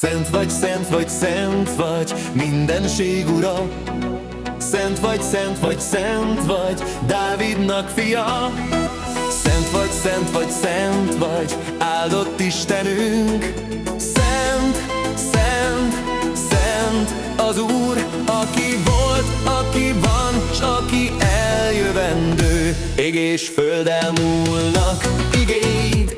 Szent vagy, szent vagy, szent vagy, mindenség ura. Szent vagy, szent vagy, szent vagy, Dávidnak fia. Szent vagy, szent vagy, szent vagy, áldott Istenünk. Szent, szent, szent az Úr, aki volt, aki van, s aki eljövendő. Ég és föld elmúlnak, igéid